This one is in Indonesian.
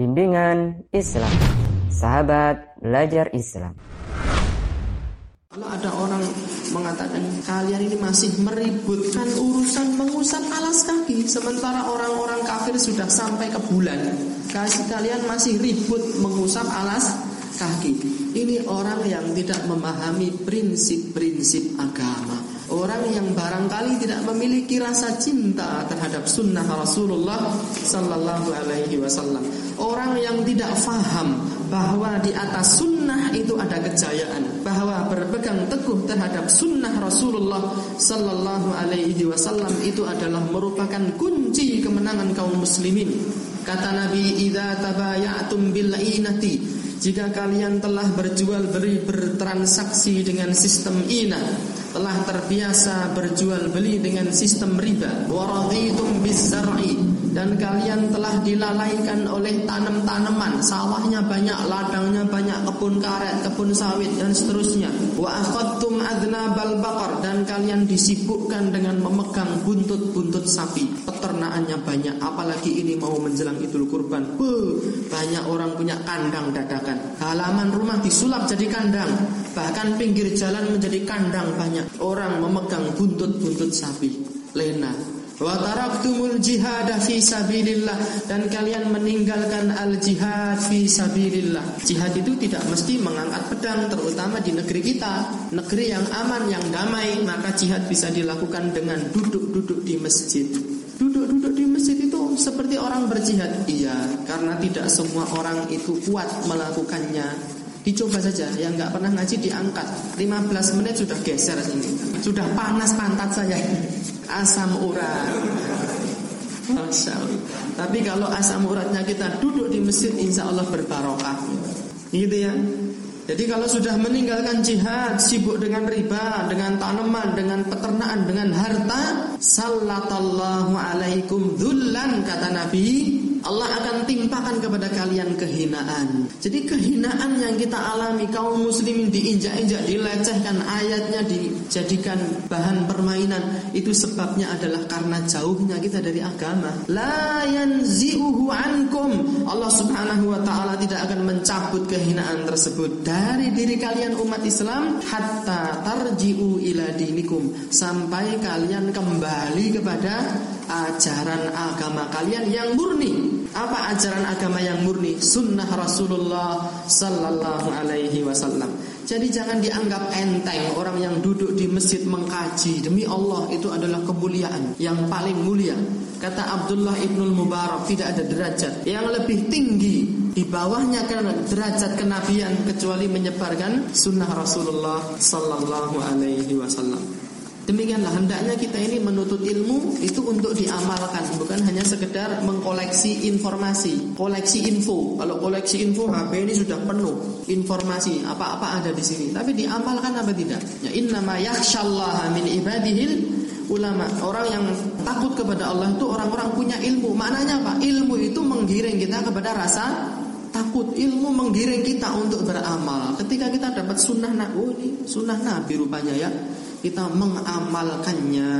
Bimbingan Islam. Sahabat belajar Islam. Kalau ada orang mengatakan kalian ini masih meributkan urusan mengusap alas kaki Sementara orang-orang kafir sudah sampai ke bulan. Kasih kalian masih ribut mengusap alas kaki. Ini orang yang tidak memahami prinsip-prinsip agama Orang yang barangkali tidak memiliki rasa cinta terhadap sunnah Rasulullah Sallallahu Alaihi Wasallam. Orang yang tidak faham bahwa di atas sunnah itu ada kejayaan, bahwa berpegang teguh terhadap sunnah Rasulullah Sallallahu Alaihi Wasallam itu adalah merupakan kunci kemenangan kaum muslimin. Kata Nabi, "Idza tabayatum bil inati" Jika kalian telah berjual beli bertransaksi dengan sistem ina telah terbiasa berjual beli dengan sistem riba. Waraditum bizar'i dan kalian telah dilalaikan oleh tanam-tanaman sawahnya banyak ladangnya banyak kebun karet kebun sawit dan seterusnya. Wa akhadtum adnabal baqar. Dan kalian disibukkan dengan memegang buntut-buntut sapi. Peternakannya banyak apalagi ini mau menjelang Idul Kurban. Banyak orang punya kandang dadakan. Halaman rumah disulap jadi kandang. Bahkan pinggir jalan menjadi kandang banyak. Orang memegang buntut-buntut sapi. Lena Wa taraktumul jihad fi sabilillah dan kalian meninggalkan al jihad fi sabilillah. Jihad itu tidak mesti mengangkat pedang terutama di negeri kita, negeri yang aman yang damai, maka jihad bisa dilakukan dengan duduk-duduk di masjid. Duduk-duduk di masjid itu seperti orang berjihad. Iya, karena tidak semua orang itu kuat melakukannya. Dicoba saja, yang nggak pernah ngaji diangkat 15 menit sudah geser sini Sudah panas pantat saya asam urat. Masya. Tapi kalau asam uratnya kita duduk di masjid, insya Allah berbarokah. Gitu ya. Jadi kalau sudah meninggalkan jihad, sibuk dengan riba, dengan tanaman, dengan peternakan, dengan harta, sallatallahu alaikum dhullan kata Nabi, Allah akan timpakan kepada kalian kehinaan. Jadi kehinaan yang kita alami kaum muslimin diinjak-injak, dilecehkan, ayatnya dijadikan bahan permainan, itu sebabnya adalah karena jauhnya kita dari agama. La yanzi'uhu ankum. Allah Subhanahu wa taala tidak akan mencabut kehinaan tersebut dari diri kalian umat Islam hatta tarji'u ila dinikum sampai kalian kembali kepada ajaran agama kalian yang murni. Apa ajaran agama yang murni? Sunnah Rasulullah Sallallahu Alaihi Wasallam. Jadi jangan dianggap enteng orang yang duduk di masjid mengkaji demi Allah itu adalah kemuliaan yang paling mulia. Kata Abdullah ibnul Mubarak tidak ada derajat yang lebih tinggi di bawahnya kan derajat kenabian kecuali menyebarkan sunnah Rasulullah Sallallahu Alaihi Wasallam. Demikianlah hendaknya kita ini menuntut ilmu itu untuk diamalkan, bukan hanya sekedar mengkoleksi informasi, koleksi info. Kalau koleksi info HP ini sudah penuh informasi apa-apa ada di sini, tapi diamalkan apa tidak? Ya innama yakhsyallaha min ibadihil ulama. Orang yang takut kepada Allah itu orang-orang punya ilmu. Maknanya apa? Ilmu itu menggiring kita kepada rasa takut ilmu menggiring kita untuk beramal. Ketika kita dapat sunnah nabi, oh sunnah nabi rupanya ya kita mengamalkannya